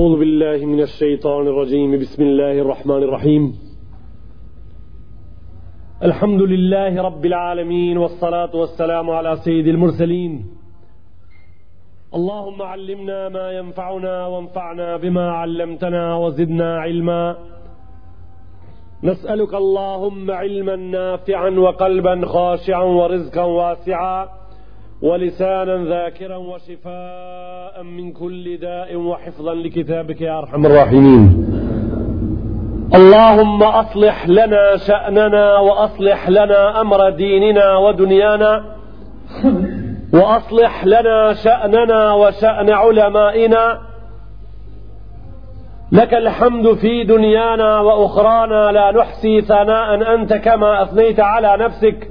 أعوذ بالله من الشيطان الرجيم بسم الله الرحمن الرحيم الحمد لله رب العالمين والصلاة والسلام على سيد المرسلين اللهم علمنا ما ينفعنا وانفعنا بما علمتنا وزدنا علما نسألك اللهم علما نافعا وقلبا خاشعا ورزقا واسعا ولسانا ذاكرا وشفاء من كل داء وحفظا لكتابك يا أرحم الراحمين اللهم أصلح لنا شأننا وأصلح لنا أمر ديننا ودنيانا وأصلح لنا شأننا وشأن علمائنا لك الحمد في دنيانا وأخرانا لا نحصي ثناء أنت كما أثنيت على نفسك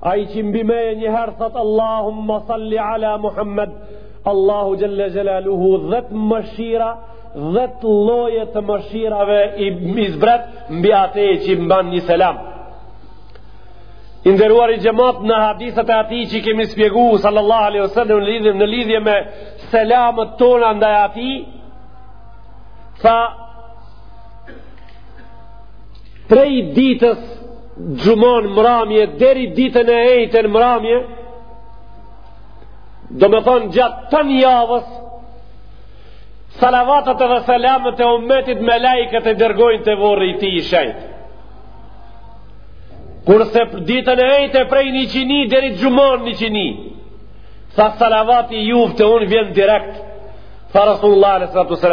Ai që mbi meje një herë thot Allahumma salli ala Muhammed, Allahu xhalla xhelaluhu dhet mëshira, dhet lloje të mëshirave i zbret mbi atë që mban një selam. I nderuari xhemat në hadithet e atij që kemi shpjeguar sallallahu alaihi wasallam në lidhje në lidhje me selamet tona ndaj atij, tha Prej ditës xhuma mramje deri ditën e ejte mramje domethonë gjatë tanë javës salavatet dhe selamet e umetit melaikët e dërgojnë te vorri i tij i shejtë kurse ditën e ejte prej n'iqini deri xhuman n'iqini tha salavati i juv te unë vjen direkt tha Rasulullah a.s.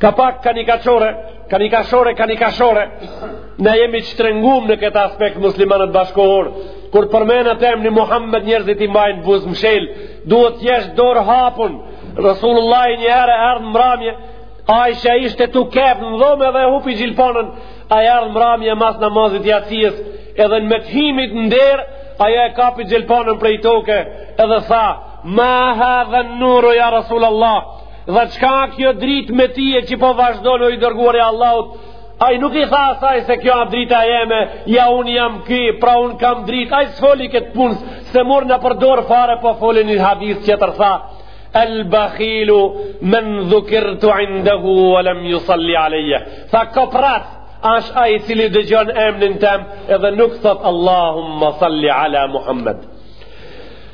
Ka pak ka një kashore, ka një kashore, ka një kashore. Na jemi shtrëngum në këtë aspekt muslimanët bashkëkohorë. Kur përmenet emni Muhammed njerëzit i majnë buzë mshel, duhet t'jesh dorëhapun. Rasulullahi njëherë erdh mramje, Aisha ishte tu kepë në dhomë edhe e hupi gjilpanën, ai erdh mramje mas namazit jacijës, edhe në të himit në derë, ajo e kapi gjelpanën prej toke edhe tha Ma hadha nuru ja Rasul Allah Dhe çka kjo dritë me ti e që po vazhdon o i dërguar i Allahut Ai nuk i tha asaj se kjo a drita jeme Ja unë jam ky, pra unë kam dritë Ai s'foli këtë punë S'e mur në përdorim fare po foli një hadith tjetër tha El bakhilu men dhukirtu indahu Walem ju salli aleje Tha koprrac asht ai cili dëgjon emnin tem Edhe nuk thot Allahumma salli ala Muhammed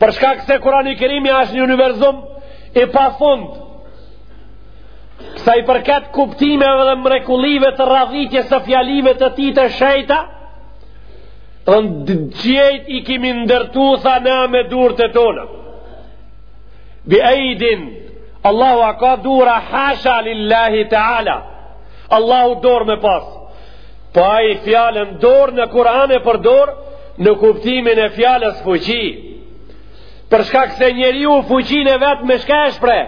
Për shkak se Kurani i Kerimi është një universum i pafund. Sa i përket kuptimeve dhe mrekullive të radhitjes së fjalive të tij të shejta, dhe qiejt i kemi ndërtu tha na me durt e tona. Bi ejdin, Allahu a ka dura hasha lillahi ta'ala. Allahu dorë me pasë. Po ai fjalën dorë në Kur'an e përdor në kuptimin e fjalës fuqi. Për shkak se njeriu fuqinë e vetë me çka e shpreh,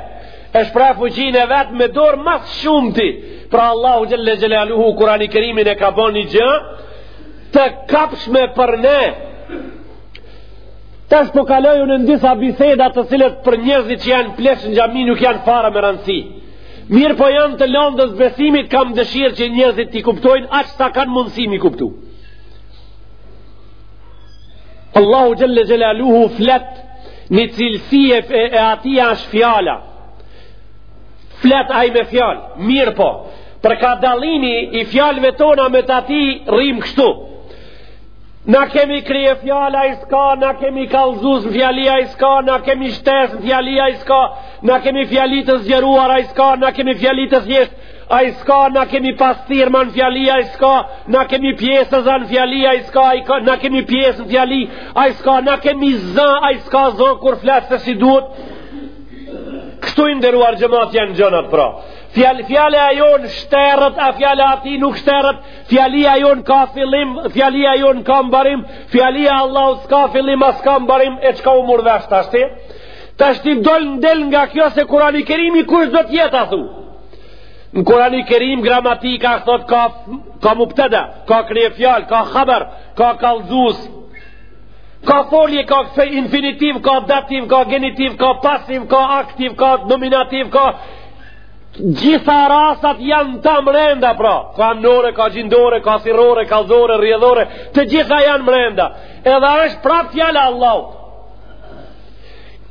e shpreh fuqinë e vetë me dorë mas shumti. Pra Allahu Xhelle Xhelaluhu Kur'ani Kerimin e ka bo një gja të kapshme për ne. Tash po kaloj unë në disa biseda të cilat për njerëzit që janë pleq në xhami nuk janë fare me rëndësi. Mirëpo janë të lëndës besimit kam dëshirë që njerëzit t'i kuptojnë aq sa kanë mundësi m'i kuptu. Allahu Xhelle Xhelaluhu flet një cilësi e, e, e atij ashtë fjala. Flet ai me fjalë, mirëpo, për ka dallimi i fjalëve tona me të atij rrimë kështu. Na kemi kryefjalë ai s'ka, na kemi kallëzues në fjali ai s'ka, na kemi shtesë në fjali ai s'ka, na kemi fjali të zgjeruar ai s'ka, na kemi fjali të thjeshtë ai s'ka, na kemi pasthirrma në fjali ai s'ka, na kemi pjesëzë në fjali ai s'ka, na kemi pjesë në fjali ai s'ka, na kemi za ai s'ka za kur flet se si duhet. Kështu i nderuar xhemat janë gjanat pra. Fjala, fjala jonë shteret, a fjala e atij nuk shteret, Fjalia jonë ka fillim, fjalia jonë ka mbarim, fjalia e Allahut s'ka fillim, as ka mbarim, e çka u murr vesh tashti? Tashti dol ne del nga kjo se kurani kerimi kush do tjetë a thu? Në kurani kerim gramatika thot ka, ka mupteda, ka kryefjalë, ka haber, ka kallëzues, ka folje, ka fe infinitiv, ka dativ, ka genitiv, ka pasiv, ka aktiv, ka nominativ, ka... Gjitha rasat janë të mrenda pra Ka emnore, ka gjindore, ka thirrore, kallëzore, rjedhore Të gjitha janë mrenda Edhe është prap fjala e Allahut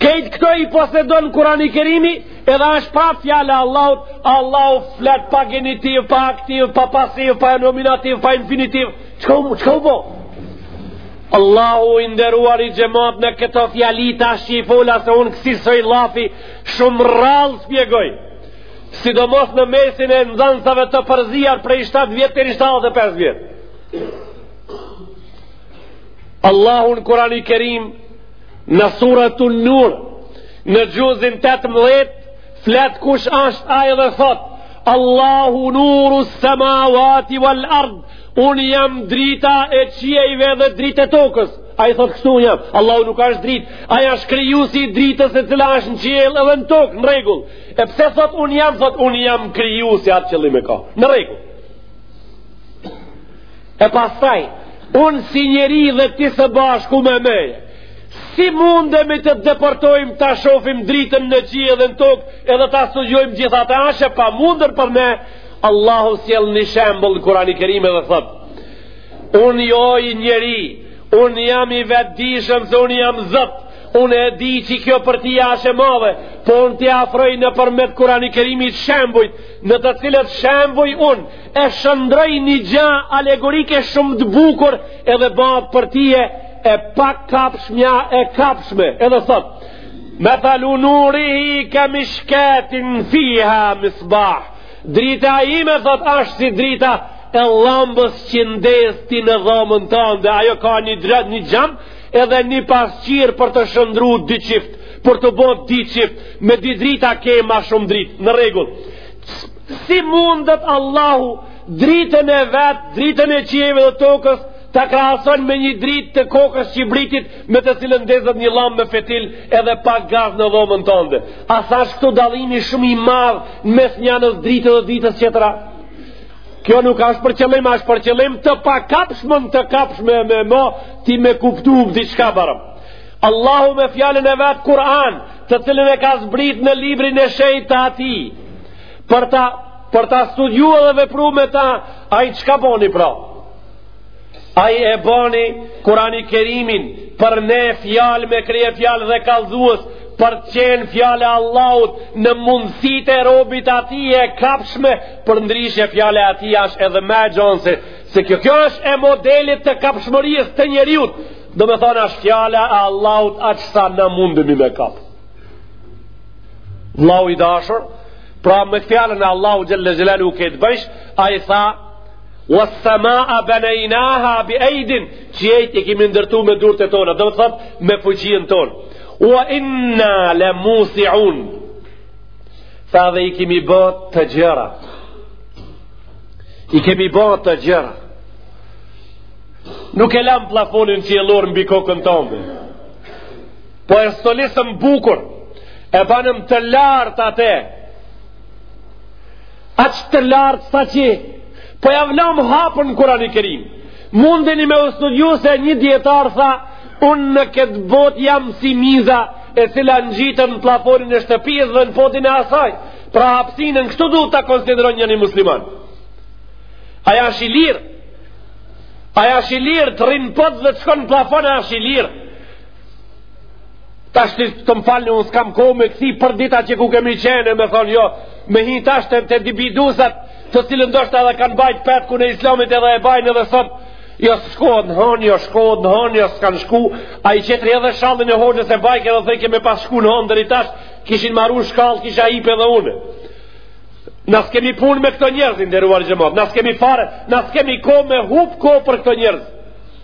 Krejt këto i posedon kurani kerimi Edhe është prap fjala e Allahut Allahu flet pa genitiv, pa aktiv, pa pasiv, pa nominativ, pa infinitiv Çka u, çka u bo? Allahu i nderuar xhemat në këto fjali s'fola se unë kësi soj llafi Shumë rrallë spjegoj, sidomos në mesin e nxansave të përzier prej 7 vjet deri 75 vjet. Allahu n'Kurani Kerim në suratun nur në xhuzin 18 flet kush është ai dhe thot Allahu nuru samawati wal ard unë jam drita e qiejve dhe dritë e tokës Ai thot kështu unë jam, Allahu nuk është dritë, ai është krijuesi i dritës e cila është në qiell edhe në tokë, në rregull. E pse thot unë jam, thot unë jam krijuesi e atë qëllim e ka. Në rregull. E pastaj, unë si njeri dhe ti së bashku me meje, si mundemi të depërtojmë ta shofim dritën në qiell edhe në tokë, edhe ta studiojmë gjithë atë asht e pamundur për ne, Allahu sjell një shembull në Kurani Kerim edhe thotë, Unë o njeri, unë jam i vetëdijshëm se unë jam Zot, unë e di që kjo për ti asht e madhe, po unë t'i afroj nëpërmjet Kurani Kerimit shembujt, në të cilët shembuj unë e shndërroj një gja alegorike shumë të bukur edhe bahet për ti e, e pakapshmja e kapshme, edhe thot, methelu nurihi kemishkatin fiha misbah, Drita ime, thot, asht si drita e llambës që ndez ti në dhomën tande, dhe ajo ka një dritë, një xham, edhe një pasqyrë për t'u shndërru dy çift, për t'u bo dy çift, me dy drita ke ma shumë dritë, në rregull. Si mundet Allahu dritën e vet, dritën e qiejve dhe tokës, ta krahason me një dritë të kokës qibritit, me të cilën ndezet një llambë me fetil edhe pak gaz në dhomën tënde. A asht këtu dallimi shumë i madh në mes njënës dritë dhe dritës tjetër? Kjo nuk asht për qëllim, asht për qëllim të pakapshmen të kapshme me bo, ti me kuptu u bëdi çka barëm. Allahu me fjalën e vet Kur'an, të cilën e ka zbrit në librin e shejtë të tij, për ta, për ta studiu edhe vepru me ta, ai çka boni pra? Ai e bani Kurani Kerimin për ne fjalë me kryefjalë dhe kallëzues për t'qenë fjala e Allahut në mundësitë e robit të tij e kapshme përndryshe fjala e atij asht edhe ma e gjonë se, se kjo kjo është e modelit të kapshmërisë të njeriut domethonë asht fjala e Allahut aq sa na mundemi me kap Allahu i dashur pra me fjalën e Allahut xhel-le xhelaluhu këtë bëjsh ai tha Wassamaa banaynaha bi'aydin, qiejt i kemi ndërtu me durt tona, do të thotë me fuqinë tonë. Wa inna la musi'un. Edhe i kemi bë të gjera. I kemi bë të gjera. Nuk e lam plafonin qiellor mbi kokën tonë. Po e stolisëm bukur, e banëm të lartë atë, Aq të lartë sa që po jav lam hapur në Kur'ani Kerim. Mundeni me studiu se një dijetar tha, unë në këtë botë jam si miza e cila ngjitet në plafonin e shtëpisë dhe në podin e asaj. Pra hapësinën këtu duhet ta konsideron një musliman. Ai asht i lirë. Ai asht i lirë, të rrinë n'pod dhe të shkonë në plafon, asht i lirë. Tash ti të më falni unë s'kam kohë me kësi për dita që ku kemi qenë, me thonë jo, me hi tash te dibidusat të cilët ndoshta edhe kanë bajtë petkun e islamit edhe e bajnë edhe sot, jo s'shkohet në honë, jo shkohet në honë, jo s'kanë shku, ai tjetri edhe shallin e hoxhës e bajke edhe thojke me pas shku në honë deri tash, kishin maru shkallë, kisha hip edhe unë. Na s'kemi punë me këto njerëz, nderuar xhemat. Na s'kemi fare, na s'kemi kohë me hup kohë për këto njerëz.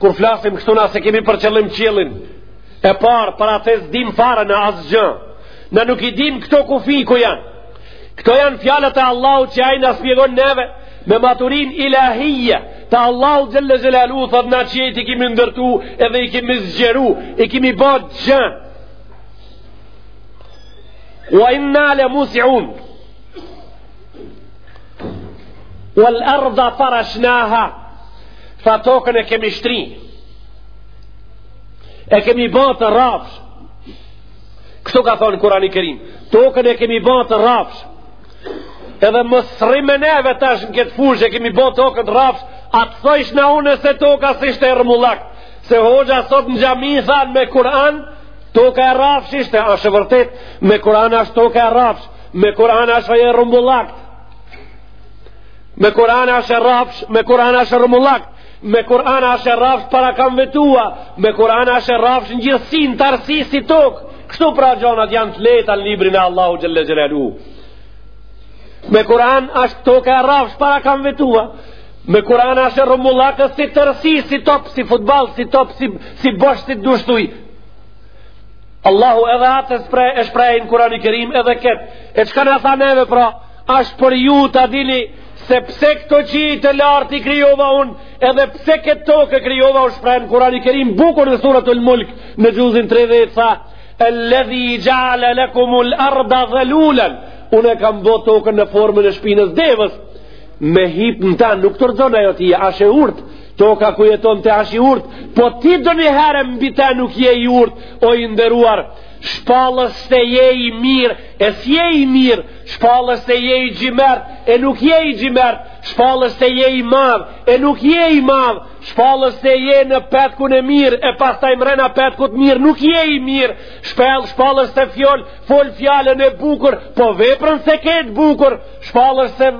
Kur flasim kështu na s'e kemi për qëllim qiellin e parë, për atë s'dim fare na asgjë, na nuk i dim këto kufi ku janë. Këto janë fjalët e Allahut që ai na shpjegon neve me maturin ilahije, të Allahut xhelle xhelaluhu thotë na qiejt i kemi ndërtu edhe i kemi zgjeru, i kemi ba gjanë. Wa inna le musiun, Wal arda farashnaha Tha tokën e kemi shtri E kemi ba të rrafsh Kështu ka thonë Kurani Kerim Tokën e kemi ba të rrafsh Edhe më srime neve tash në këtë fushë E kemi ba tokën rrafsh A të thojshna unë se toka s'ishte e rrumullak Se hoxha sot në xhami tha me Kuran Toka e rrafsh ishte Asht vërtet me Kuran ashtë toka e rrafsh Me Kur'an asht e rrumbullakt. Me Kur'an asht e rrafsh, me Kur'an asht e rrumbullakt. Me Kur'an asht e rrafsh para kamve tua, me Kur'an asht e rrafsh në gjithësi, në tërësi si tokë. Kështu pra gjonat janë të lehta në librin e Allahut Xhelle Xhelaluhu. Me Kur'an asht toka e rrafsh para kamve tua, Me Kur'an asht e rrumullak si tërësi, si top, si futbal, si top, si, si bosh, si dush thuj. Allahu edhe atë shpre, e shpreh në Kurani Kerim edhe ketë. E çka na tha neve pra, ashtë për ju ta dini se pse këto qij të lartë i krijova unë, edhe pse këtë tokë e krijova u shpreh në Kurani Kerim bukur në suretul Mulk në xhuzin 30 tha, el ledhi xheale lekumul arda dhelulen, unë e kam bo tokën në formën e shpinës devës, me hip në ta nuk të rrëxon ajo ty, asht e urtë, Toka ku jeton ti asht e urt, po ti ndonjëherë mbi te nuk je i urt, o i nderuar, shpallesh se je i mirë, e s'je i mirë, shpallesh se je i xhymert, e nuk je i xhymert, shpallesh se je i madh, e nuk je i madh, shpallesh se je në petkun e mirë, e pastaj mrena petkut të mirë, nuk je i mirë, shpallesh se fjol, fol fjalën e bukur, po veprën s'e ke të bukur, Shpallesh se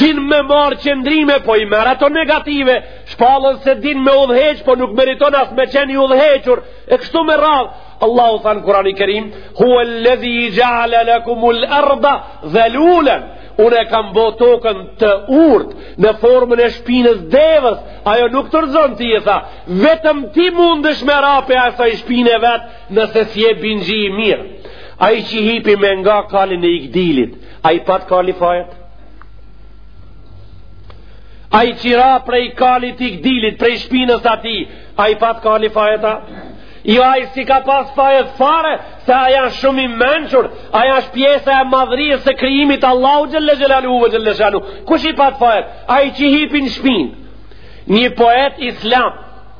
din me marrë qëndrime, po i merr ato negative, shpallesh se din me udhëheq, po nuk meriton as me qenë i udhëhequr, e kështu me radhë, Allahu tha në Kurani Kerim, huve ledhi xheale lekumul arda dhelulen, unë e kam bo tokën të urtë në formën e shpinës deves, ajo nuk të rrëzon ty, tha, vetëm ti mundesh me ra pe asaj shpine vetë, Nëse s'je binxhi i mirë, ai që hipi me nga kalin e ikdilit, a i pat kali fajet? Ai që ra prej kalit ikdilit, prej shpinës atij, a i pat kali fajet a? Jo ai s'i ka pas fajet fare, se ai asht shumë i mençur, ai asht pjesë e madhërisë së krijimit Allahu xhelle xhelaluhu xhelle shanuhu. Kush i pat fajet? Ai që hipi në shpinë? Një poet islam,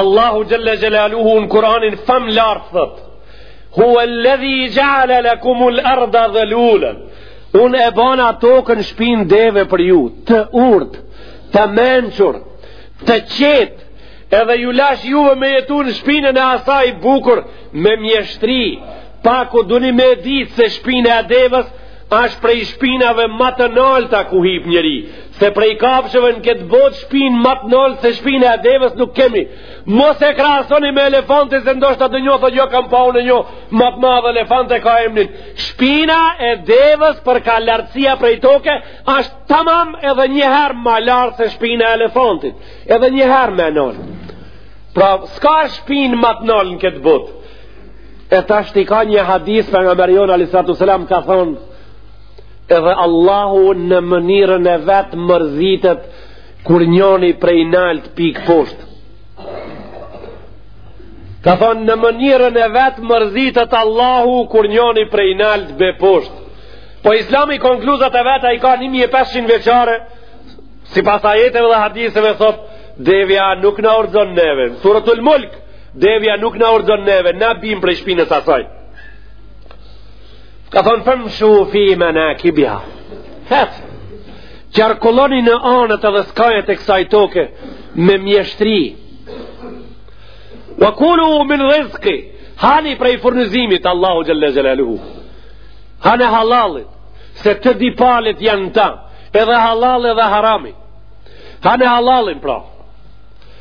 Allahu Xhelle Xhelaluhu në Kuranin famëlartë thotë Huve ledhi xheale lekumul arda dhelulen Unë e bona tokën shpinë deve për ju Të urtë, të mençur, të qetë Edhe ju lash juve me jetu në shpinën e asaj bukur Me mjeshtri Pa ku duni me ditë se shpina e deves Ashtë prej shpinave ma të nalta ku hip njeri, se prej kafshëve në këtë botë shpinë ma të naltë se shpina e deves nuk kemi. Mos e krahasoni me elefantin se ndoshta ndonjo thot jo kam pa unë njo ma të madhe, elefant e ka emnin. Shpina e deves për ka lartësia prej toke, ashtë tamam edhe njëherë ma lart se shpina e elefantit, edhe njëherë ma naltë. Pra, s'ka shpinë ma të naltë në këtë botë. E tashti ka një hadis Pejgamberi jonë alejhi salatu selam ka thonë edhe Allahu në mënyrën e vet mërzitet kur njoni prej nalt pik posht ka thonë në mënyrën e vet mërzitet Allahu kur njoni prej nalt bie posht po islami konkluzat e veta i ka 1500 vjeçare sipas ajeteve dhe hadiseve thot devja nuk na rrxon neve Suretul Mulk Devja nuk na rrxon neve, na bim prej shpinës asaj. Ka thonë femshu fi menakibiha. Hec, qarkulloni në anët edhe skajet e kësaj toke me mjeshtri. Wa kulu min rizki, hani prej furnizimit Allahu Xhelle Xhelaluhu. Hane halalit, se të dy palët janë ta, edhe halal edhe harami. Hane halalin pra.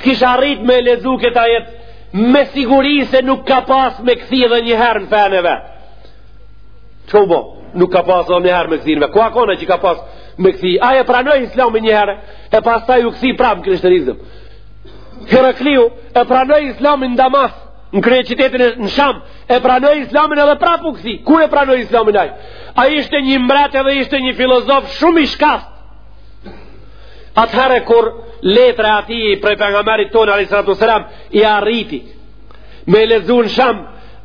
T'kish arrit me lexu këtë ajet, me siguri se nuk ka pas me u kthy edhe njëherë në fenë e vet. Që u bo? Nuk ka pas edhe njëherë me u kthy në vete. Ku ka qenë që ka pas me u kthy? Ai e pranoi islamin njëherë, e pastaj u kthy prapë në krishterizëm. Herakliu e pranoi islamin në Damask, në kryeqytetin e në Sham, e pranoi islamin edhe prapë u kthy. Kur e pranoi islamin ai? Ai ishte një mbret edhe ishte një filozof shumë i shkathtë. Atëherë kur letra atij prej pejgamerit tonë, a.s. i arriti, me lexu në Sham,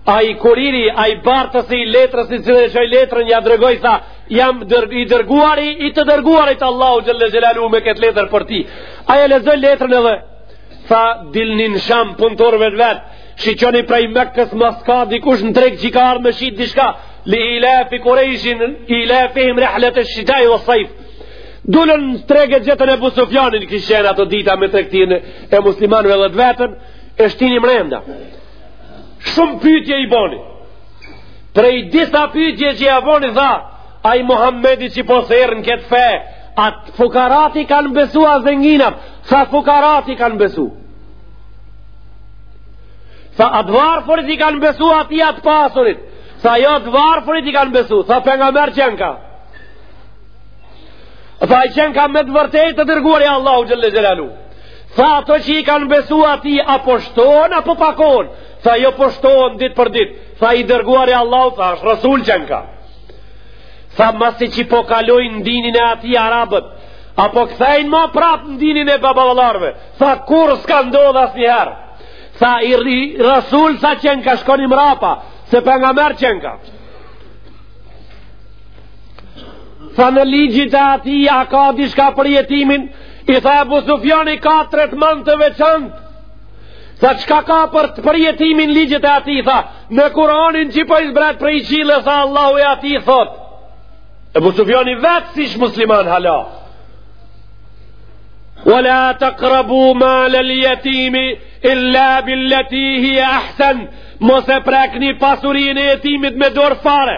ai kuriri, ai bartësi i letrës i cili e çoi letrën, ia dërgoi, tha, jam dër, i dërguari, i të dërguarit t'Allahut xhel-le xhelaluhu me këtë letrë për ti. Ai e lexoi letrën edhe, tha, dilni në Sham punëtorëve të vet, shiqoni prej Mekës mos ka, dikush në treg qi ka ardhë me shitë diçka, li ilafi Kurejshin, ilafihim rihlete shitai ves sajf, Dulën në treg e gjetën Ebu Sufjanin, kish qenë ato dita me tregtinë e muslimanve dhe të vetën, e shtini mrenda. Shumë pytje i boni. Prej disa pytje që i boni, tha, ai Muhammedi që po thërret në këtë fe, a fukaratë i kanë besu a zenginat, tha fukaratë i kanë besu. Tha a të varfërit i kanë besu atij a të pasurit, tha jo të varfërit i kanë besu, tha pejgamer qenka. Tha ai qenka me të vërtetë i dërguari i Allahut xhel-le xhelaluhu. Tha ato që i kanë besu atij a po shtohen a po pakohen. Tha jo po shtohen dit për dit. Tha i dërguari i Allahut tha është resul qenka. Tha masi që po kalojnë n'dinin e atij arabët. A po kthehen ma prapë n'dinin e baballarëve. Tha kurrë s'ka ndodhë asnjëherë. Tha ai resul tha qenka shkoni mrapa. Se pejgamer qenka. Tha në ligjet e atij a ka diçka për jetimin, i tha Ebu Sufjani ka trajtman të veçantë. Tha çka ka për, për jetimin ligjet e atij, tha në Kuranin që po i zbret prej qielle, tha Allahu i atij thotë. Ebu Sufjani vetë s'ish musliman hala. Ve la takrabu malel jetimi, illa bil-leti hije ahsen, mos e prekni pasurinë e jetimit me dorë fare.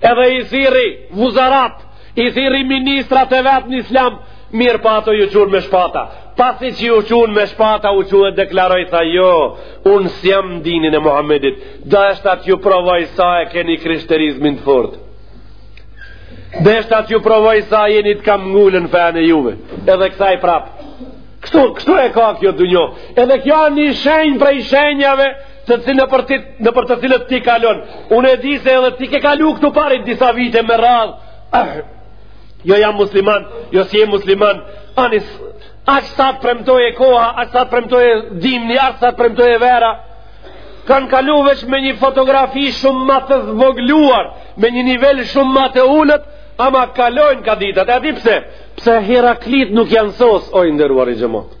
Edhe i thirri vuzarat, i thirri ministrat e vet në islam, mirëpo ato iu çunë me shpata. Pasi që iu çunë me shpata, u çu e deklaroi, tha jo, unë s'jam n'dinin e Muhammedit, deshta t'ju provoj sa e keni krishterizmin të fort. Deshta t'ju provoj sa jeni të këmbëngulun n'fenë e juve, edhe kësaj prapë. Kështu, kështu e ka kjo dynja. Edhe kjo â një shenjë prej shenjave të cilë nëpër, ti, nëpër të cilët ti kalon. Unë e di se edhe ti ke kalu këtu pari disa vite me radhë. Ah, jo jam musliman, jo s'je musliman. Ani, aq sa të premtoje koha, aq sa të premtoje dimni, aq sa të premtoje vera. Kanë kalu veç me një fotografi shumë ma të zvogluar, me një nivel shumë ma të ulët, ama kalojnë ka ditët. E di pse? Pse Heraklit nuk janë sos, o i nderuari xhemat.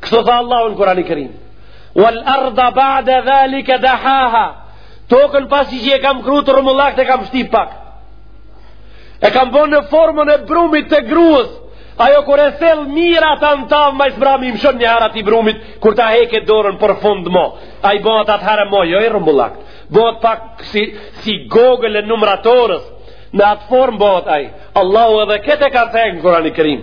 Kështu tha Allahu në Kurani Kerim. Wal arda ba'da zalika dahaha. Tokën pasi që e kam kriju të rrumullakët e kam shtip pak. E kam bo në formën e brumit të gruas. Ajo kur e sjell mirë atë n'tavë ma s'mrami i mshon një herë atij brumit kur ta heke dorën për fund mo. Ai bëhet atëherë mo, jo i rrumullakët. Bëhet pak si si gogël e numratores. Në atë formë bëhet ai. Allahu edhe këtë e ka thënë në Kurani Kerim.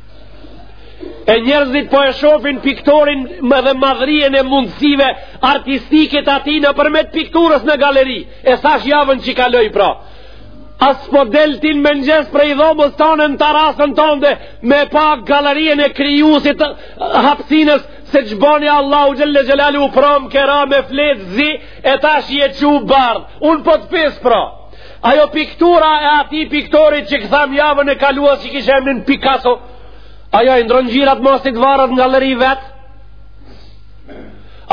e njerëzit po e shofin piktorin edhe madhërinë e mundësive artistike të atij nëpërmjet pikturës në galeri e thashë javën që kaloi pra a s'po del ti n'mëngjes prej dhomës tonde në tarasën tonde me pa galerinë e krijuesit hapsinës se çka boni Allahu xhel-le xhelaluhu prom ke ra me fletë zi e tash je çu bardh unë po të pyes pra Ajo piktura e atij piktorit që e thamë javën e kaluar që kishte emnin Picasso, ajo a i ndrron ngjyrat masi t'varet n'galeri vetë,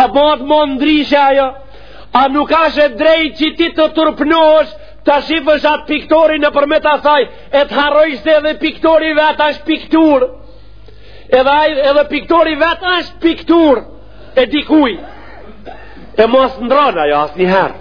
a bahet ma ndryshe ajo, a nuk ashtë e drejtë që ti të turpnohesh ta shifësh atë piktor nëpërmjet asaj, e të harrojsh se edhe piktori vetë ashtë pikturë, edhe, edhe piktori vetë ashtë pikturë e dikujt, e ma s'ndrron ajo asnjëherë.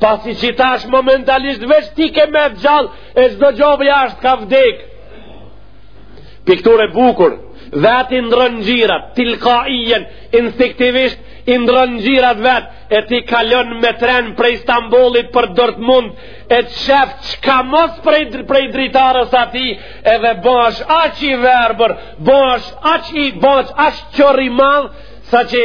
Pasi që tash momentalisht veç ti ke met gjallë, e çdo gjo jashtë ka vdek. Pikturë e bukur, vetë i ndrron ngjyrat, tilkaijen, instiktivisht i ndrron ngjyrat vetë, e ti kalon me tren prej Stambollit për Dortmund, e shef çka mos prej, prej dritares së tij, edhe bosh aq i verbër, bosh aq i bosh aq qorr i madh, sa që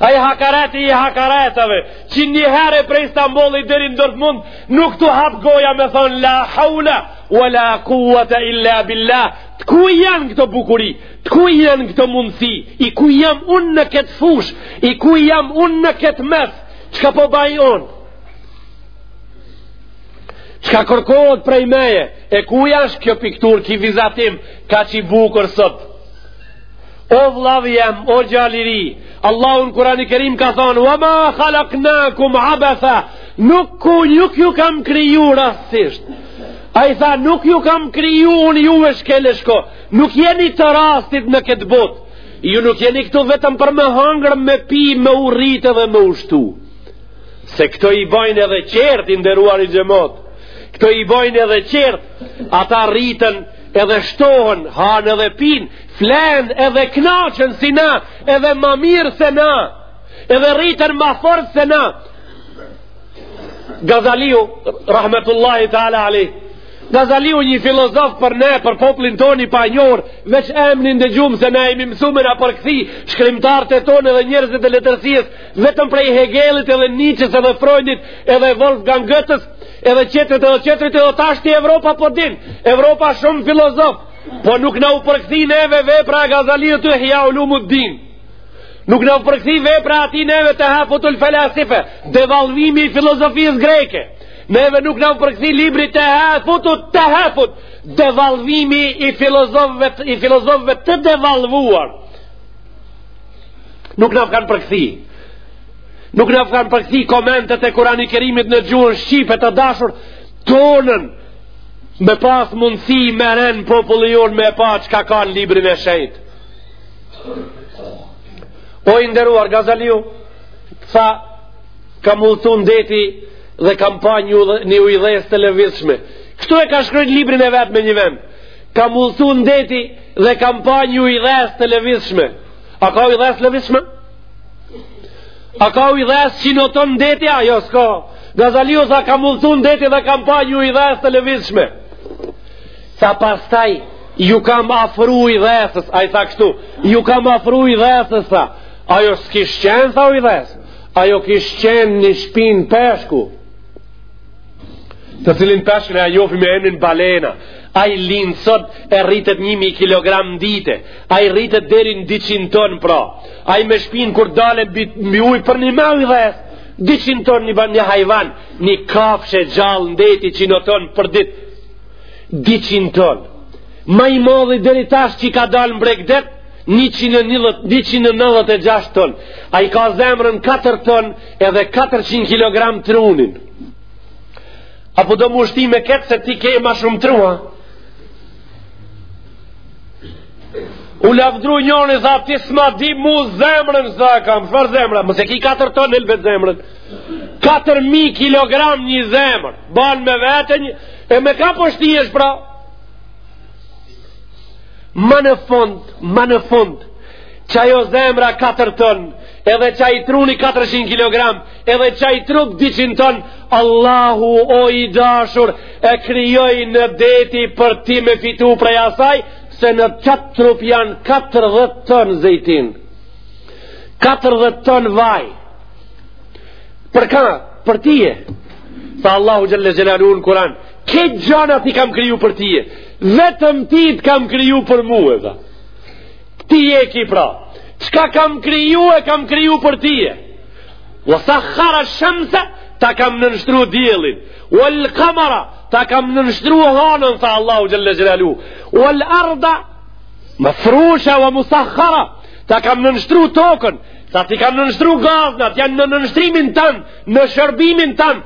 Ai hakareti i hakaretave, që një herë prej Stambollit deri në Dortmund, nuk t'u hap goja me thonë la haula wala quwata illa billah. Ku janë këto bukuri? Ku janë këto mundësi? I ku jam unë në këtë fushë? I ku jam unë në këtë mes? Çka po baj unë? Çka kërkohet prej meje? E kujt asht kjo pikturë, ky vizatim, kaq i bukur sot? O vllav jem, o gjal i ri, Allahu në Kurani Kerim ka thonë, wa ma khalaqnakum abatha, nuk, nuk ju kam kriju rastisht. Ai tha, nuk ju kam kriju unë ju e shkel e shko, nuk jeni të rastit në këtë botë, ju nuk jeni këtu vetëm për me hangër, me pi, me u rritë dhe me u shtu. Se këto i bajnë edhe qentë, i nderuari xhemat, këto i bajnë edhe qentë, ata rriten edhe shtohen, hanë edhe pinë, Flen edhe knaqen si na, edhe ma mirë se na, edhe rriten ma fort se na. Gazaliu, rahmetullahi ta'ala ali, Gazaliu një filozof për ne, për popllin tonë i panjohur, veç emnin e dëgjumë se ne jemi mësu me na përkthi, shkrimtarët e tonë dhe njerëzit e letërsisë, vetëm prej Hegelit edhe Nietzsches edhe Freudit edhe Wolfgang Goethes, edhe qetrit edhe qetrit edhe tashti Evropa po din, Evropa shumë filozof, Po nuk na u përkthi neve vepra e Gazaliut Ihja ulumud-din. Nuk na u përkthi vepra e atij neve Tehafutul felasife, devalvimi i filozofisë greke. Neve nuk na u përkthi libri Tehafutut tehafut, devalvimi i filozofëve, i filozofëve të devalvuar. Nuk na kanë përkthi. Nuk na kanë përkthi komentet e Kurani Kerimit në gjuhën shqipe të dashur tonën Me pas mundësi me renë populli jonë me pa çka ka në librin e shejt. O i nderuar Gazaliu tha, kam udhtu në deti dhe kam pa një, një ujdhesë të lëvizshme. Kështu e ka shkru në librin e vet me një vend. Kam udhtu në deti dhe kam pa një ujdhesë të lëvizshme. A ka ujdhesë të lëvizshme? A ka ujdhesë që noton në deti? Jo, s'ka. Gazaliu tha kam udhtu në deti dhe kam pa një ujdhesë të lëvizshme. Tha pastaj, ju kam afru ujdhesës, ai tha kështu, ju kam afru ujdhesës, tha. Ajo s'kish qenë, tha, ujdhesë. Ajo kish qenë një shpinë peshku. të cilin peshk ne e njofim me emnin balena, ai lin sot e rritet 1000 kg në ditë, ai rritet deri në 200 ton pra, ai me shpinë kur dale mbi ujë përnjime ujdhesë, 200 ton një, një hajvan, një kafshë e gjallë në deti që noton për dit, 200 ton, ma i modhi deri tash që ka dalë në breg det, 196 ton, ai ka zemrën 4 ton, edhe 400 kg trunin a po do m'u shty me këtë se ti ke ma shumë tru a u lavdru njëri i tha ti s'ma di mu zemrën sa kam çfarë zemrën më se ky 4 ton e lbet zemrën 4.000 kg një zemër ban me veten e me ka po shtyhesh pra ma në fund ma në fund Qajo zemra 4 ton Edhe qai truni 400 kg Edhe qai trup 200 ton Allahu o i dashur E krijoi në deti për ty me fitu prej asaj Se në qatë trup janë 40 ton zejtin 40 ton vaj Për ka Për tye Tha Allahu xhele xhelaluhu në Kuran Këto gjana t'i kam kriju për tye Vetëm ty të kam kriju për mue dhe Ti e ki pra, çka kam kriju e kam kriju për tye. Ue sakhara shemse, ta kam nënshtru diellin. Uel kamara, ta kam nënshtru hanën, tha Allahu xhele xhelaluhu. Uel arda, mefrusha ue musakhara, ta kam nënshtru tokën. Sa t'i kam nënshtru gaznat, janë në nënshtrimin tan, në shërbimin tan.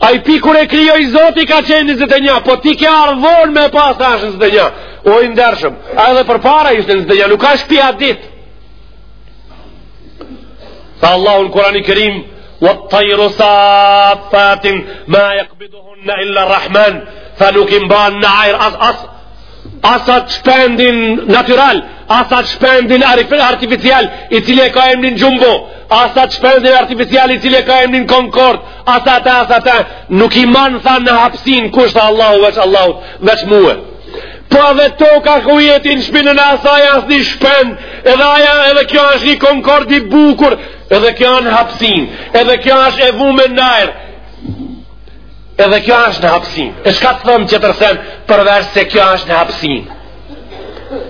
Ai kur e krijoi Zoti ka qenë 21, po ti ke ardh vonë me pa se asht 21. O i ndershëm, ai edhe përpara ishte 21, nuk a shpik atë ditë. Tha Allahu në Kurani Kerim, wet tajru safatin, ma jekbiduhunne illa Rahman, tha nuk i mban në ajër as asë, as atë shpendin natyral, as atë shpendin artificial, i cili e ka emnin xhumbo, as atë shpendin artificial, i cili e ka emnin konkord, as atë as atë, nuk i man tha në hapsinë, kush tha Allahu veç Allahut, veç mue. Po edhe toka ku je ti n'shpinën e saj asht një shpend, edhe ajo edhe kjo është një konkord i bukur, edhe kjo është n'hapsinë, edhe kjo është e vume në Edhe kjo është në hapsinë. E çka të thom tjetër sen përveç se kjo është në hapsinë.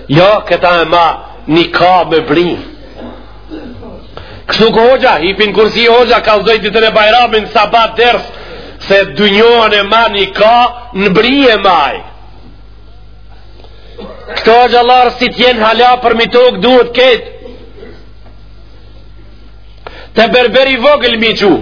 Jo, këta e ma një ka me brinë. Kështu ky hoxha, hipi n'kursi hoxha, kallzoi ditën e Bajramit, sabah ders, se dynjanë e ma një ka në bri e maj. Këta hoxhallarë si t'jenë hala përmi tokë duhet ketë. Te berberi vogël mi gjuhë.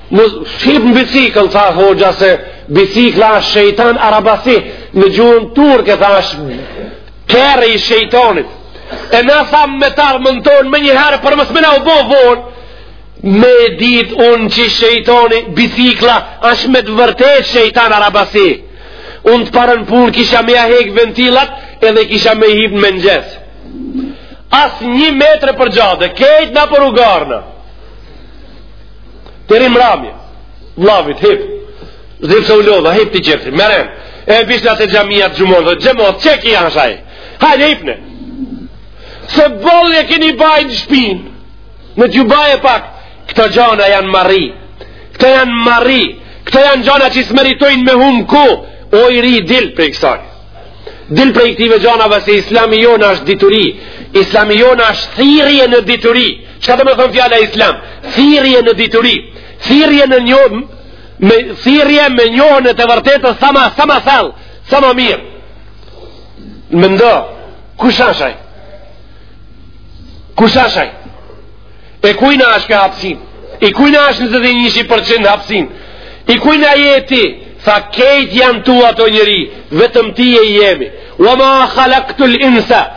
Mos hip në bicikl, tha hoxha se bicikla është shejtan arabasi, në gjuhën turke tha është kerr i shejtanit. E na thamë me tarë më në tonë menjëherë për mos me na u bo vonë, me ditë unë që shejtani bicikla është me të vërtetë shejtan arabasi. Unë të parën punë kisha me ia hek ventilat edhe kisha me hip në mëngjes. As një metër për xhade, kejt nëpër ugarna. Terim Rami, lavit, hip, zilë se u lodha, hip të gjithë, Merem, e bishtë atë xhamia të gjumon, dhe xhemat, që ki janë shaj, hajde hipni, se boll e keni bajt në shpinë, në t'ju bajë e pak, këto gjana janë marri, këto janë marri, këto janë gjana që s'meritojnë me humb kohë, o i ri dil prej kësaj, dil prej këtyve gjanave se islami jonë është dituri, islami jonë është thirrje në dituri, Çka domethënë fjala islam? Thirrje në dituri, thirrje në një me thirrje me njohjen e së vërtetës sa ma sa ma thellë, sa ma mirë. Mendo, kush është ai? Kush është ai? E kujna është kjo hapsinë? I kujna është 21% hapsinë? I kujna je ti? Tha kejt janë tuat o njeri, vetëm ti je i jemi. Wa ma khalaqtu al-insa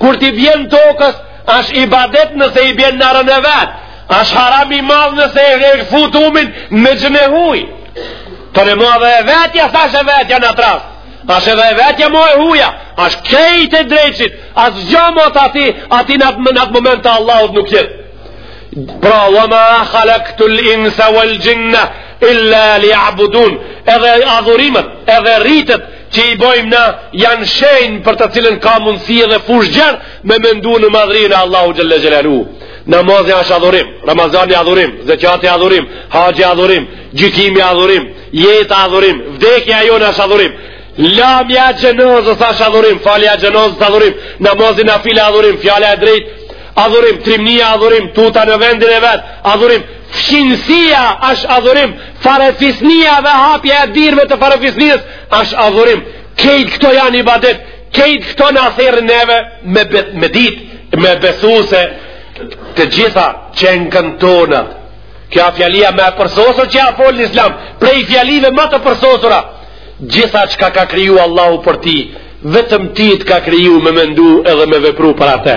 Kur t'i bjen tokës, është ibadet nëse i bjen në arën e vet, është haram i madh nëse e fut umin në megjën e huj. Të në mua dhe e vetja, s'asht e vetja në atë rast. Asht edhe e vetja ma e huja, asht kejt e dreqit, a shë gjëmë aty, aty në atë moment të Allahut nuk jet. Pra, wa ma khalaktu l'insa wal jinna illa li jabudun. Edhe adhurimet, edhe ritet, që i bojmë na janë shenjë për të cilën ka mundësi edhe fushë të gjerë me mendu në madhërinë e Allahut Xhelle Xhelaluhu. Namazi është adhurim, Ramazani adhurim, Zeqati adhurim, Haxhi adhurim, Gjykimi adhurim, Jeta adhurim, Vdekja jonë është adhurim. Lamja e xhenazes është adhurim, Falja e xhenazes adhurim, Namazi nafile adhurim, Fjala e drejtë, adhurim, Trimnia adhurim, Tuta në vendin e vet, adhurim, Fqinjësia është adhurim, Farefisnia dhe hapja e dyrve të farefisnies është adhurim. Kejt këto janë ibadet, kejt këto na thërret neve me, bet, me dit, me besu se të gjitha qenkan tonat. Kjo fjalia ma e përsosur që ja folë në islam, prej fjalive më të përsosura, gjitha çka ka kriju Allahu për ti, vetëm ti të ka kriju me mendu edhe me vepru për atë.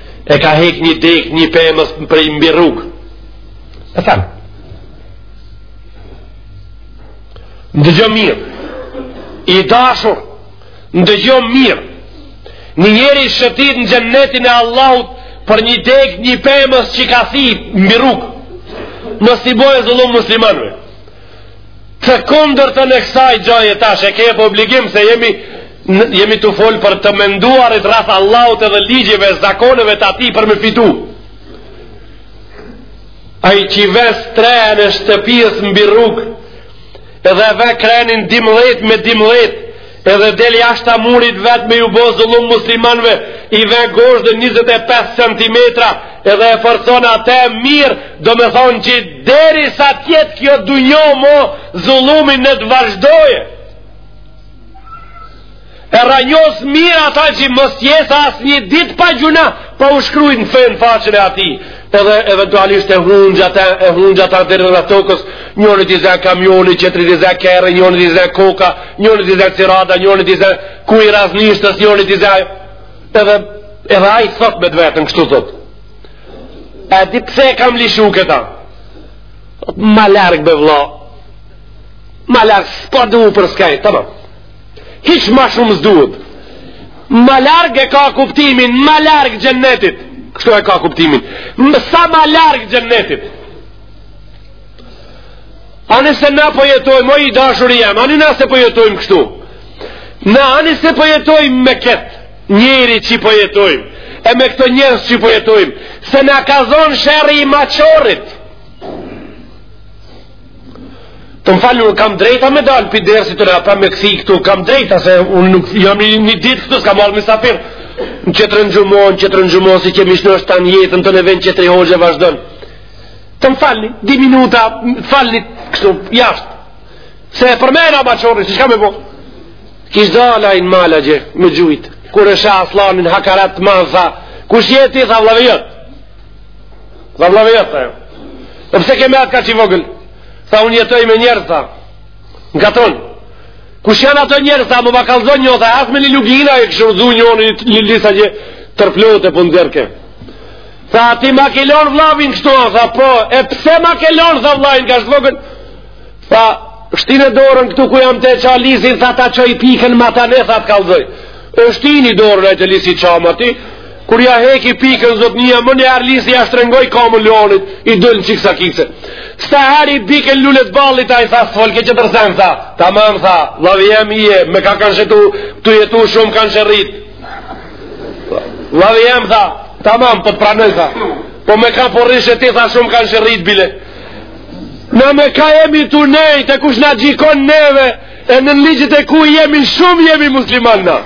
E ka hek një deg një pemës prej mbi rrug. E thanë. Ndëgjo mirë. I dashur. Ndëgjo mirë. Një njeri shëtit në xhennetin e Allahut për një deg një pemës që ka thy mbi rrug. Mos i boje zullum muslimanve. Të kundërtën e kësaj gjoje tash e ke për obligim se jemi, jemi tu folë për të menduarit rreth Allahut edhe ligjeve, zakoneve të atij për me fitu. Ai që i ven strehën e shtëpisë mbi rrugë, edhe ve krenin dimëllet me dimëllet, Edhe del jashta murit veç me ju bo zullum muslimanve, i ve gozhda 25 cm, edhe e forcon atë mirë, domethonë që derisa t'jetë kjo dynja mo zullumi n'e të vazhdojë. E rrënjos mirë ata që mos t'jesë as një ditë pa gjynah, pa u shkru në faqen e atij. edhe eventualisht e hunxha ta e hunxha ta deri në tokës njërit i zë kamioni qetrit i zë kerri njërit i zë koka njërit i zë cirada njërit i zë ku i raznisht as njërit i zë edhe edhe ai thot me vetën kështu thot e di pse kam lishu këta ma larg be vlla ma larg s'po du përskaj tamam Hiç ma shumë s'duhet. Ma larg e ka kuptimin, ma larg xhennetit. Kështu e ka kuptimin. Sa ma larg xhennetit. Ani se na po jetojmë, o i dashuri jem, ani na se po jetojmë kështu. Na ani se po jetojmë me ketë njeri që po jetojmë, e me këto njerëz që po jetojmë, se na ka zonë shërri i maqorit. Të më falni, unë kam drejtë me dalë për derë si të nëra, pa me kësi këtu, kam drejtë se unë nuk jam një, një ditë këtu, s'ka marrë misafirë. Në qëtërë në gjumon, në qëtërë në gjumon, si që mi shnë është tanë jetën, të në vend qetri hoxhë e vazhdojnë. Të më falni, dy minuta, falni, kështu, jashtë. Se e përmenda ba qërë, si shka me po? Kish dalë ai në mal në gjah, me gjujtë, kur e sheh aslanin, hakarat, mansa, kush je ti, tha vllavi jot. Tha vllavi jot, tha jo. Dhe pse ke met kaq i vogël? Tha unë jetoj me njerëz, tha. Në katun. Kush janë ato njerëz, tha, mu ma kallzon njo, tha, asë me një lugina e kish rrëzu njoni, një lisa që tërplote për ndërke. Tha, ti ma ke lon vllavin kështu, tha, po, e pse ma ke lon, tha, vllavin kaq të vogël? Tha, shtine dorën këtu ku jam tu e ça lisin, tha ta çoj pykën matanë, tha të kallzoj. E shtini dorën te lisi qa ma ti, kur ja heki pykën zotnia, më një arë lisi ja shtrëngoi kamën luanit, i dëllë në qikë sa kikëse. Sta arë i pykën lullet balit, a i tha, së folke qetër sen, tha, taman tha, vllavi jem je, me ka kanshe tu, tu jetu shumë kanë sherrit. Vllavi jem, tha, taman, po të pranoj, tha, po me ka po rrishe ti, tha, shumë kanë sherrit, bile. Na me ka jemi tu nejt e kush na gjykon neve e në ligjet e kujt jemi shumë jemi musliman na.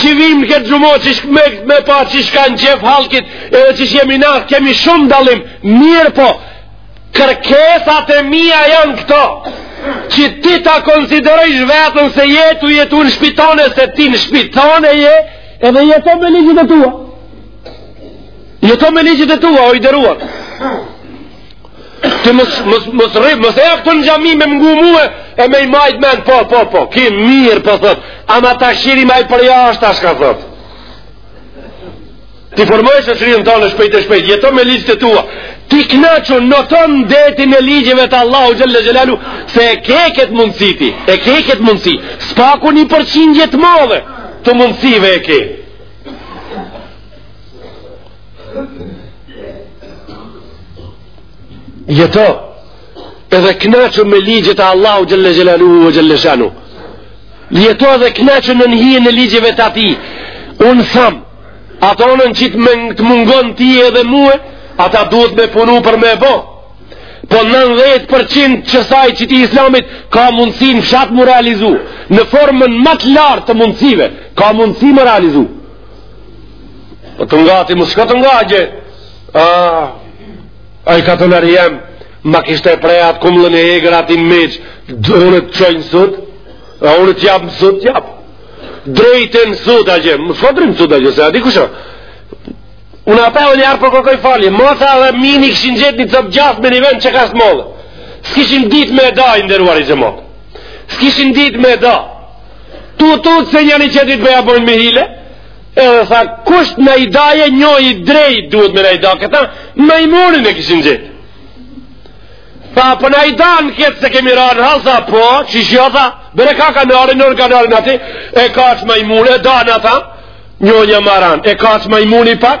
Që vim në këtë xhuma qysh me, me pa çka na gjet hallkin edhe qysh jemi na kemi shumë dallim. Mirëpo, kërkesat e mia janë këto që ti ta konsiderojsh veten se je tu jetu në shpi tone se ti në shpi tone je edhe jeto me ligjet e tua. Jeto me ligjet e tua, o i nderuar. Ti mos mos mos rri, mos eja ktu në xhami me m'ngu mue e me i majt men po po po. Ky mirë po thot. Ama ta shiri më përjashta shka thot. Ti formoje shoqërinë tonë shpejt e shpejt, jeto me ligjet e tua. Ti kënaqu noto n'detin e ligjeve të Allahu xhele xhelaluhu se e ke kët mundësi ti, e ke kët mundësi. S'paku një përqindje të madhe të mundësive e ke. Jeto, edhe knaqu me ligjet e Allahu xhele xhelaluhu xhele shanuhu. Jeto edhe knaqu nën hijen e ligjeve të atij. Unë tham, ato në në qitë me të mungon ty edhe mue, ata duhet me punu për me bo. Po 90% qësaj qëtij islamit ka mundësi në fshat me u realizu. Në formën më të lartë të mundësive, ka mundësi me u realizu. Po të nga ti, mos shko të nga gje. A, a i katunar jem, ma kishte pre atë kumllën e egër atë i meq, unë të qojnë sot, a unë të japë në sot, të japë. Drejte në sot, a gje, mos shko drejtë në sot, a gje, se a di kush a. Unë apë e o njarë për kërkoj falje, ma tha dy minj kishin gjetë një djathë me një vend që ka së mollë. S'kishin ditë me e da, i nderuari xhemat. S'kishin ditë me e da. Tu u tut se njani tjetrit po ja bojnë me hile, edhe tha, kush na i daje, njo i drejt duhet me na i da këta, majmunin e kishin gjet. Tha, a po na i dan këtë se kemi ra në hall, tha, po, qysh jo, tha, bjere kanarin, kanarin aty, e ka ça majmuni, e dan tha, njona ma ran, e kafshon majmuni pak,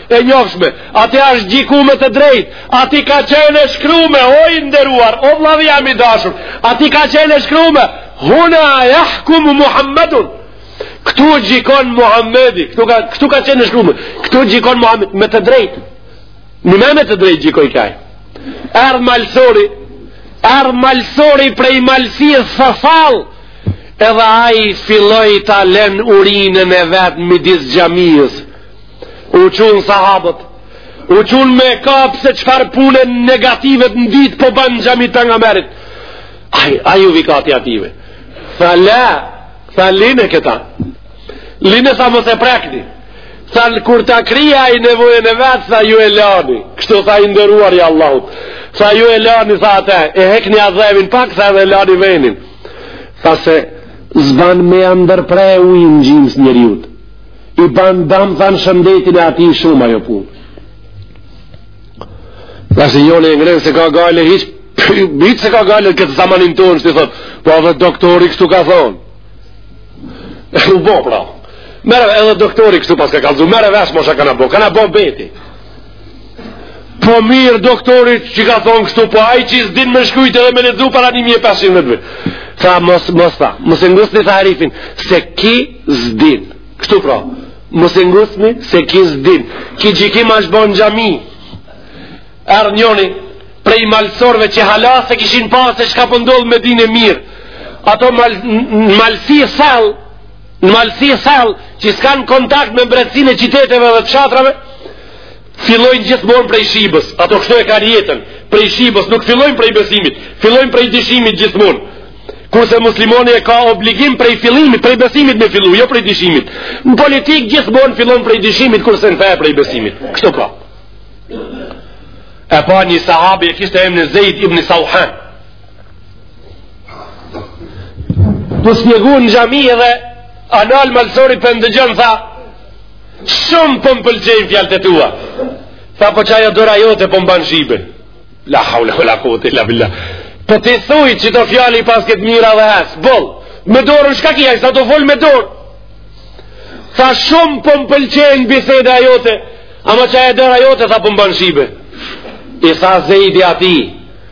e njofshme, ati asht gjiku me të drejt, ati ka qenë e shkrume, o i nderuar, o vllavi jem i dashur, ati ka qenë e shkrume, huna jahkum Muhammedun, këtu gjikon Muhammedi, këtu ka, këtu ka qenë e shkrume, këtu gjikon Muhammedi, me të drejt, në me me të drejt gjikoj ai, erdh malsori, erdh malsori prej malsisë së thellë, edhe ai filloj ta len urinën e vet midis xhamisë, U çunë sahabët, u çunë me e kapë se çfarë pune negative në ditë po ban n'xhami t'pejgamberit. Aj u vikati ative. Tha le, tha line këta. Line tha mos e prekni. Tha kur ta krij ai nevojën e vet, tha ju e lani. Kështu tha i nderuari i Allahut. Tha ju e lani, tha ate, e hekni at dhevin pak, tha edhe lani venin. Tha se s'ban me ia ndërpre ujn n'gjyms njeriut. i ban dam tha shëndetin e atij shumë ajo punë. Dhe si njone e ngrenë s'e ka gajle, hiç hiç s'e ka gajle këtë zamanin tonë, shtë i thotë, po edhe doktori kështu ka thonë. E u bo, pra. Merre edhe doktori kështu paska kallëzu, merre vesh mosha ka në bo, ka në bo beti. Po mirë doktori që ka thonë kështu, po ai që s'din me shkrujt edhe me lexu para 1500 vjetëve. Tha mos mos tha, mos e ngucni tha harifin, se ki s'din. Kështu pra, mos e ngucni se ki s'din. Ki gjikim asht bo n'xhami. Erdh njoni prej malsorëve që hala s'e kishin pa se çka po ndodh me dinë mirë. Ato mal, malsi e thell në malësi e thell që s'kan kontakt me mbrendësinë e qyteteve dhe të fshatrave fillojnë gjithmonë prej shibës ato kështu e kanë jetën prej shibës nuk fillojnë prej besimit fillojnë prej dyshimit gjithmonë kurse muslimani e ka obligim prej fillimit prej besimit me fillu jo prej dyshimit në politikë gjithmonë fillojnë prej dyshimit kurse në fe prej besimit kështu ka e pa një sahabi e kishte emnin Zejd ibn Sauhan Në spjegu në xhami edhe anal malsori po ndëgjon tha shumë po më pëlqejnë fjalët e tua tha po qajo dora jote po më ban shibe la haule vela kuvete ila billa po të thuj që fjalët i paske të mira dhe has bol me dorën çka kja sa të vol me dorë tha shumë po më pëlqen biseda jote ama qajo dora jote tha po më ban shibe i tha zejdi atij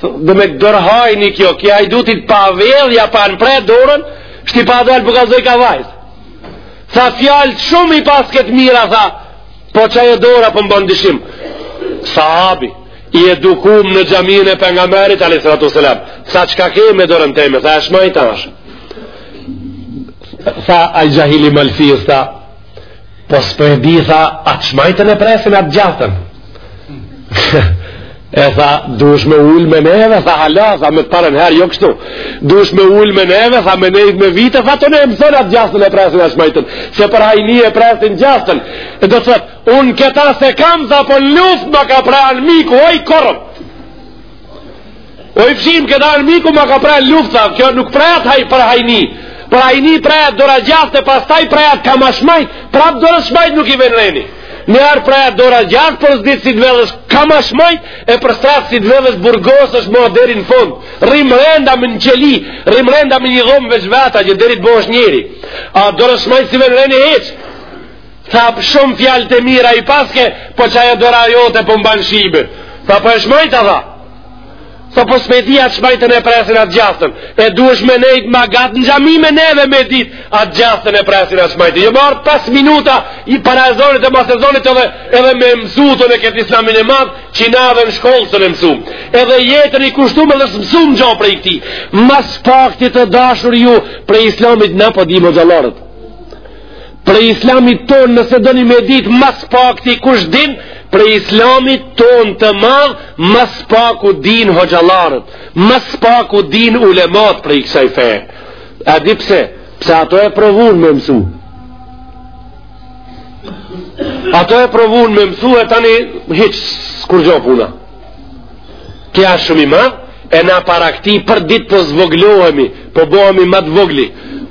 Dhe me dërhaj një kjo, kja i dutit pa vjedh, ja pan pre dorën, shti pa dalë për po gazoj ka vajz. Tha fjalët shumë i paske të mira, tha, po qajo dora po më ban dyshim. Sahabi, i edukum në xhaminë e pejgamberit, alejhi salatu selam, tha çka ke me dorën teme, tha e shmajta është. Tha, ai xhahili malsis, tha, Po s'po e di, tha, a të shmajtën e presin a të gjathtën. e tha, dush me u ul me neve, tha, hala, tha, me të parën herë, jo kështu. Dush me u ul me neve, tha, me nejtë me vite, tha, tani me thënë a të gjathtën e presin a të shmajtën. Se për hajni e presin gjathtën. E do të thotë, unë këta s'e kam, tha, po n'luftë ma ka pre anmiku, oj, korëm. O i fshim këtë armiku ma ka pre n'luftë tha, kjo nuk prehet haj për hajni, për hajni prehet dora e gjathtë e pastaj prehet kama e shmajtë, prap dora e shmajtë nuk i vjen reni. Një herë prehet dora e gjathtë për s'dyti si të vedhësh kama e shmajtë e për s'treti si të vedhësh burgosesh ma deri në fund. Rri mrenda ma në qeli, rri mrenda me një dhomë veç vetë që deri të bohesh njeri. A dora e shmajtë s'i vjen reni hiç. Tha po shumë fjalë të mira i paske, po qajo dora jote po m'ban shybe. Tha po e shmajta tha. Tha po s'po e di a të shmajtën e presin a të gjathtën. E duhesh me nejtë ma gatë në xhami me neve me ditë a të gjathtën e presin a të shmajtën. Jo me ardhë 5 minuta para ezonit e mas ezonit edhe, edhe me mësu tanë këtë islamin e madh që na edhe në shkollë s'e mësum. Edhe jetën i kushtum edhe s'mësum gjo prej këti. Ma s'pakti të dashur ju prej islamit na po dimë hoxhallarët. Prej islamit tonë nëse doni me ditë ma s'pakti kush din, prej islamit tonë të madh ma s'paku dinë hoxhallarët, ma s'paku dinë ulematë prej kësaj fe. A di pse? Pse ato e provun me mësu. Ato e provun me mësu e tani hiç kurgjo puna. Ky asht shumë i madh, e na para këti për ditë po zvoglohemi, po bohemi ma të vogli.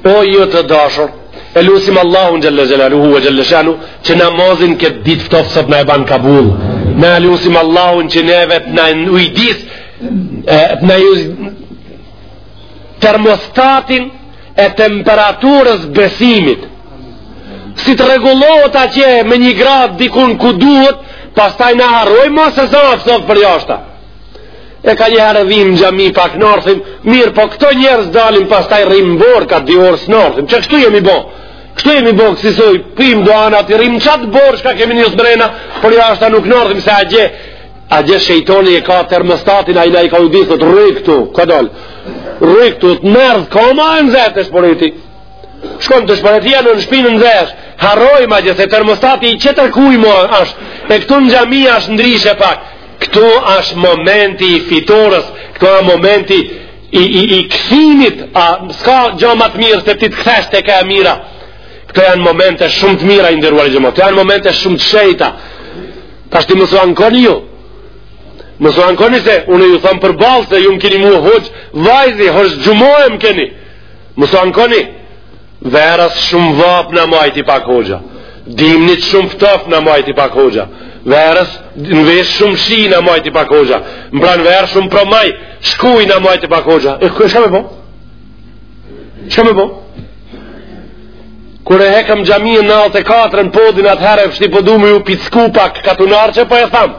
O, ju të dashur. E lusim Allahun xhel-le xhelaluhu ve xhel-le shanuhu që namazin këtë ditë ftoftë sot na e ban kabul. Ne e lusim Allahun që neve të na ujdis termostatin e temperaturës besimit. Si të regullohet a që me një gradë dikun ku duhet, pastaj na harrojmë se sa ftoft përjashta. e kanjëherë vim në xhami pak nërdhim, mirë, po këto njerëz dalim pastaj rrim në borë, ka dy orë s'nërdhim, qe kështu jemi bo, kështu jemi bo, kësisoj, pim duhan aty rrim në qat borë, çka kemi njës mrena, por jashta nuk nërdhim, se atje, atje shejtoni e ka termostatin, ai na i ka ujdis, të rri këtu, ka dalë, rri këtu, të mërë, ka ma e nxetë te shporeti, shkojmë te shporeti a në në shpi nxehesh, harrojmë atje, se termostati i tjetërkuj mo është, e këtu në xhami është ndrishe pak, Këtu është momenti i fitores, këtu është momenti i, i, i kthimit, a s'ka gjo më të mirë se ti të kthehesh te e mira. Këto janë momente shumë të mira i nderuari xhemat, këto janë momente shumë të shejta. Tashti mos u ankoni ju, mos u ankoni se unë ju tham përballë se ju më kini mua hoxhë vazi, hoxhë xhumoje më keni. Mos u ankoni, Verës shumë vap na majti pak hoxha. Dimnit shumë ftof na majti pak hoxha. Verës në vjesht shumë shi na majti pak hoxha. Në pranverë shumë promaj, shkurt na majti pak hoxha. E kur shka me bo? Shka me bo? Kur e hekëm në xhami nandhetë e katërën podin atëherë e fështi po du me ju pisku pak katunarqe po e thamë.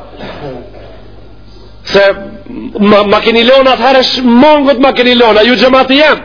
Se ma, ma keni lon atëherë shë mongët ma keni lon, ju xhemati jem.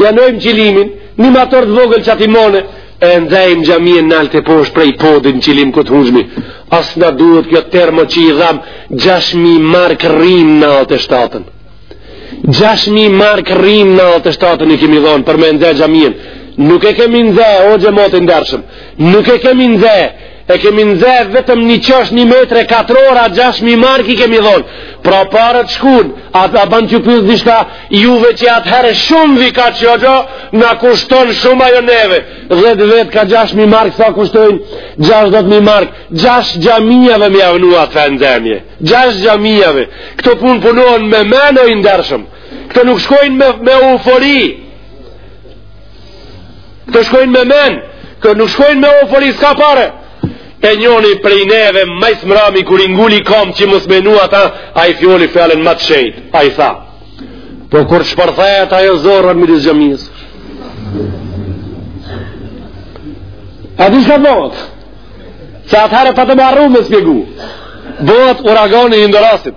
Ja nojmë qilimin, një motor të vogël që ati mone, e nxejmë xhamien nalt e poshtë prej podin qilim këtë hunzmi. As na duhet kjo termo që i dhamë 6.000 mark rrim në altë e shtatën. 6.000 mark rrym nandhetë e shtatën i kemi dhonë për me nxe xhamien. Nuk e kemi nxe, o xhemat i ndershëm, nuk e kemi nxe, e kemi nxe vetëm një qosh një metër katror, gjash mi mark i kemi dhonë, pra paret shkun, a, a ban që pysë dishka, juve që atëherë shumë vikatshi jo, na kushton shumë ajo neve, dhe dhe vetë ka gjash mi mark, sa kushtojnë, gjashdhetë mi mark, gjash xhamiave me ja vnu atë fendemje, gjash xhamiave, këto pun punohen me men o i ndershëm, këto nuk shkojnë me, me eufori, Kto shkojnë me men, kto nuk shkojnë me eufori s'ka pare. E njoni prej neve, ma së mrami, kur i nguli kam që mos me nu ata, ai foli fjalën ma të shejt, ai tha. Po kur shpërthet ajo zorra midis xhamijes. A di shka bëhet? Se atëherë pata marre me spjegu. Bëhet uragani i Hondurasit.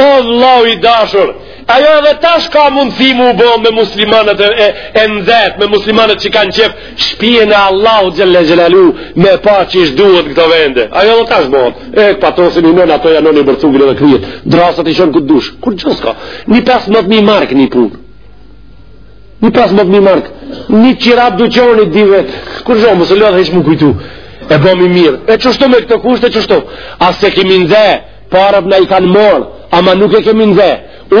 O vllau i dashur, ajo edhe tash ka mundësi mu bo me muslimanët e, e, e nxet, me muslimanët që kanë qef shpijen e Allahut xhelle xhelaluhu, me pa qysh duhet në këto vende. Ajo edhe tash bohet, e këpa to se një nënë, ato janë në një bërcugin edhe kryet, drasat i çon ku t'dush, kurgjo s'ka, nja 15.000 markë një punë. Nja pesmdhetë mi mark, një qira t'duqonit di vetë, kurgjo, mos u lodh hiç mu kujtu, e bojmë mirë, e qështu me këto kushte qështu, as e kemi nxe, paret na i kanë marrë, ama nuk e kemi nxe,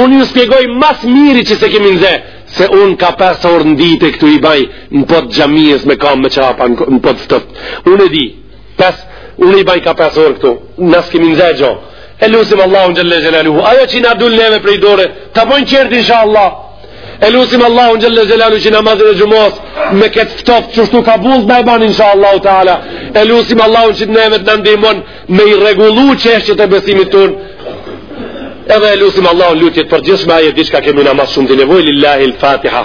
unë ju spjegoj ma s'miri që s'e kemi nxe, se unë ka pes orë në ditë e këtu i baj, në pod t'xhamies me kam me qapa, në pod t'ftoft, unë e di, Pes, unë i baj ka pes orë këtu, na s'kemi nxe gjo. E lusim Allahun xhelle xhelaluhu. Ajo që na del neve prej dore, ta bojmë qertë insha Allah. E lusim Allahun xhelle xhelaluhu që namazin e xhumos, me këtë ftof qështu kabull na e ban insha Allahu ta'ala. E lusim Allahun që neve të na ndimon me i rregullu çështjet e besimit tonë. Edhe e lusim Allahun lutjet për gjithçka e gjithçka kemi ma s'shumti nevoj, lillahi l-fatiha.